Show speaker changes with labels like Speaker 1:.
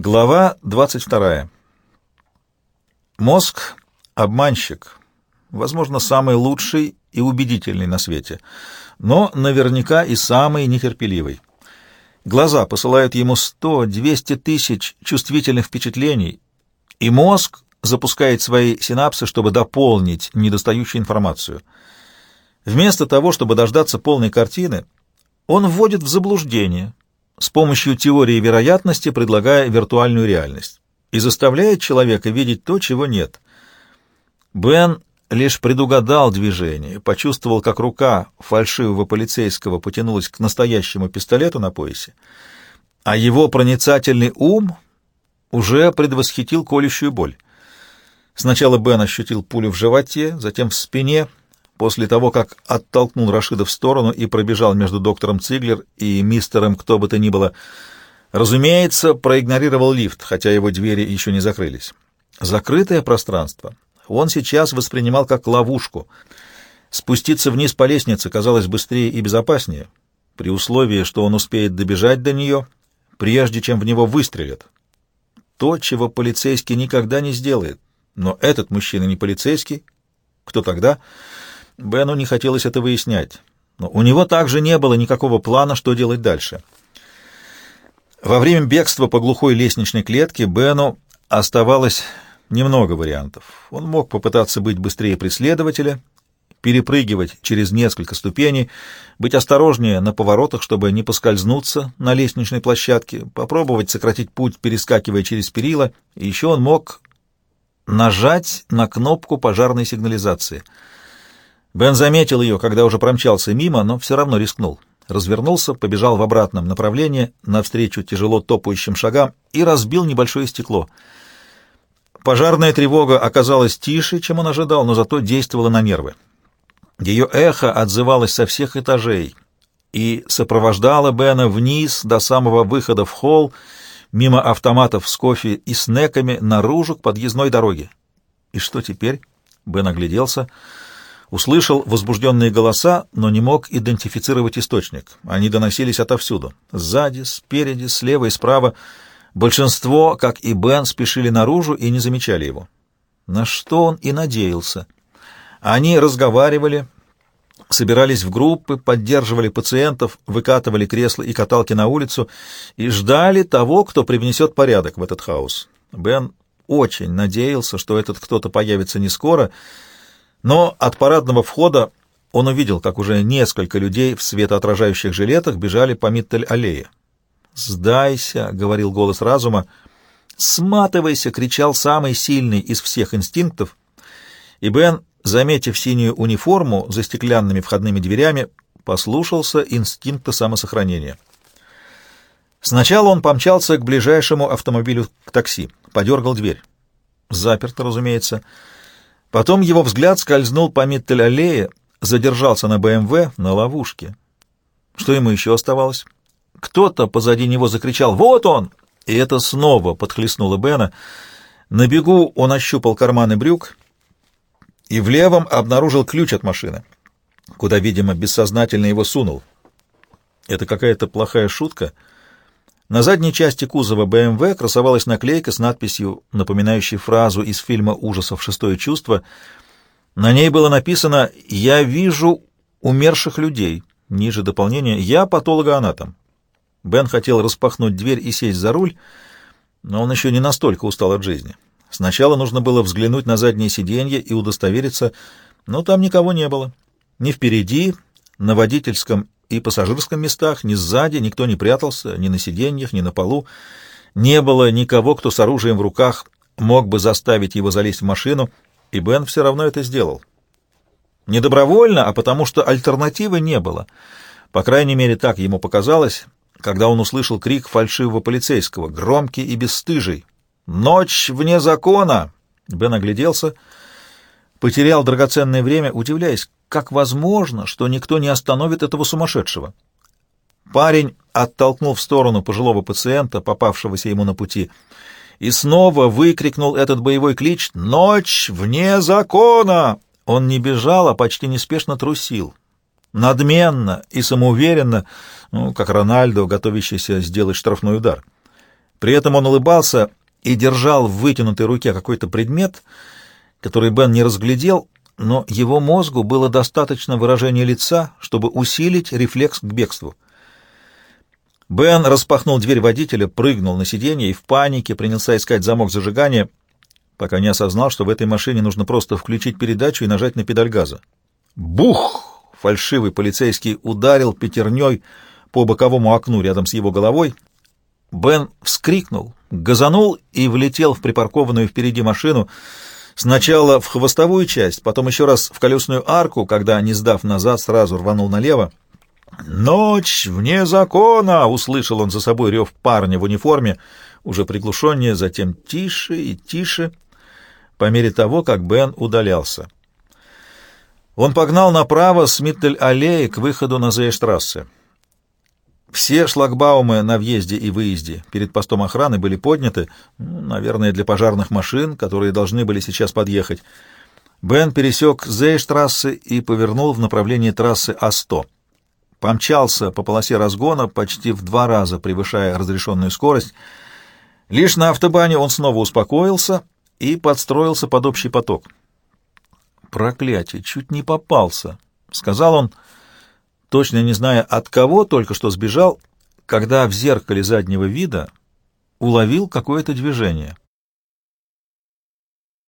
Speaker 1: Глава 22. Мозг — обманщик, возможно, самый лучший и убедительный на свете, но наверняка и самый нетерпеливый. Глаза посылают ему 100-200 тысяч чувствительных впечатлений, и мозг запускает свои синапсы, чтобы дополнить недостающую информацию. Вместо того, чтобы дождаться полной картины, он вводит в заблуждение — с помощью теории вероятности предлагая виртуальную реальность и заставляет человека видеть то, чего нет. Бен лишь предугадал движение, почувствовал, как рука фальшивого полицейского потянулась к настоящему пистолету на поясе, а его проницательный ум уже предвосхитил колющую боль. Сначала Бен ощутил пулю в животе, затем в спине, После того, как оттолкнул Рашида в сторону и пробежал между доктором Циглер и мистером кто бы то ни было, разумеется, проигнорировал лифт, хотя его двери еще не закрылись. Закрытое пространство он сейчас воспринимал как ловушку. Спуститься вниз по лестнице казалось быстрее и безопаснее, при условии, что он успеет добежать до нее, прежде чем в него выстрелят. То, чего полицейский никогда не сделает. Но этот мужчина не полицейский. Кто тогда? Бену не хотелось это выяснять, но у него также не было никакого плана, что делать дальше. Во время бегства по глухой лестничной клетке Бену оставалось немного вариантов. Он мог попытаться быть быстрее преследователя, перепрыгивать через несколько ступеней, быть осторожнее на поворотах, чтобы не поскользнуться на лестничной площадке, попробовать сократить путь, перескакивая через перила, и еще он мог нажать на кнопку пожарной сигнализации — Бен заметил ее, когда уже промчался мимо, но все равно рискнул. Развернулся, побежал в обратном направлении, навстречу тяжело топающим шагам, и разбил небольшое стекло. Пожарная тревога оказалась тише, чем он ожидал, но зато действовала на нервы. Ее эхо отзывалось со всех этажей и сопровождало Бена вниз до самого выхода в холл, мимо автоматов с кофе и снеками, наружу к подъездной дороге. И что теперь? Бен огляделся — Услышал возбужденные голоса, но не мог идентифицировать источник. Они доносились отовсюду. Сзади, спереди, слева и справа. Большинство, как и Бен, спешили наружу и не замечали его. На что он и надеялся. Они разговаривали, собирались в группы, поддерживали пациентов, выкатывали кресла и каталки на улицу и ждали того, кто привнесет порядок в этот хаос. Бен очень надеялся, что этот кто-то появится не скоро, но от парадного входа он увидел, как уже несколько людей в светоотражающих жилетах бежали по Миттель-аллее. «Сдайся!» — говорил голос разума. «Сматывайся!» — кричал самый сильный из всех инстинктов. И Бен, заметив синюю униформу за стеклянными входными дверями, послушался инстинкта самосохранения. Сначала он помчался к ближайшему автомобилю к такси, подергал дверь. Заперто, разумеется. Потом его взгляд скользнул по Миттель-аллее, задержался на БМВ на ловушке. Что ему еще оставалось? Кто-то позади него закричал «Вот он!» И это снова подхлестнуло Бена. На бегу он ощупал карманы брюк и в левом обнаружил ключ от машины, куда, видимо, бессознательно его сунул. Это какая-то плохая шутка — на задней части кузова БМВ красовалась наклейка с надписью, напоминающей фразу из фильма ужасов «Шестое чувство». На ней было написано «Я вижу умерших людей». Ниже дополнение «Я патологоанатом». Бен хотел распахнуть дверь и сесть за руль, но он еще не настолько устал от жизни. Сначала нужно было взглянуть на заднее сиденье и удостовериться, но там никого не было. Ни впереди, на водительском и пассажирском местах, ни сзади никто не прятался, ни на сиденьях, ни на полу. Не было никого, кто с оружием в руках мог бы заставить его залезть в машину, и Бен все равно это сделал. Не добровольно, а потому что альтернативы не было. По крайней мере, так ему показалось, когда он услышал крик фальшивого полицейского, громкий и бесстыжий. «Ночь вне закона!» Бен огляделся, потерял драгоценное время, удивляясь, как возможно, что никто не остановит этого сумасшедшего? Парень оттолкнул в сторону пожилого пациента, попавшегося ему на пути, и снова выкрикнул этот боевой клич «Ночь вне закона!». Он не бежал, а почти неспешно трусил. Надменно и самоуверенно, ну, как Рональдо, готовящийся сделать штрафной удар. При этом он улыбался и держал в вытянутой руке какой-то предмет, который Бен не разглядел, но его мозгу было достаточно выражения лица, чтобы усилить рефлекс к бегству. Бен распахнул дверь водителя, прыгнул на сиденье и в панике принялся искать замок зажигания, пока не осознал, что в этой машине нужно просто включить передачу и нажать на педаль газа. Бух! Фальшивый полицейский ударил пятерней по боковому окну рядом с его головой. Бен вскрикнул, газанул и влетел в припаркованную впереди машину, сначала в хвостовую часть, потом еще раз в колесную арку, когда, не сдав назад, сразу рванул налево. «Ночь вне закона!» — услышал он за собой рев парня в униформе, уже приглушеннее, затем тише и тише, по мере того, как Бен удалялся. Он погнал направо с Миттель-аллеи к выходу на Зейштрассе. Все шлагбаумы на въезде и выезде перед постом охраны были подняты, ну, наверное, для пожарных машин, которые должны были сейчас подъехать. Бен пересек Зейштрассе и повернул в направлении трассы А100 помчался по полосе разгона, почти в два раза превышая разрешенную скорость. Лишь на автобане он снова успокоился и подстроился под общий поток. «Проклятие! Чуть не попался!» — сказал он, точно не зная, от кого только что сбежал, когда в зеркале заднего вида уловил какое-то движение —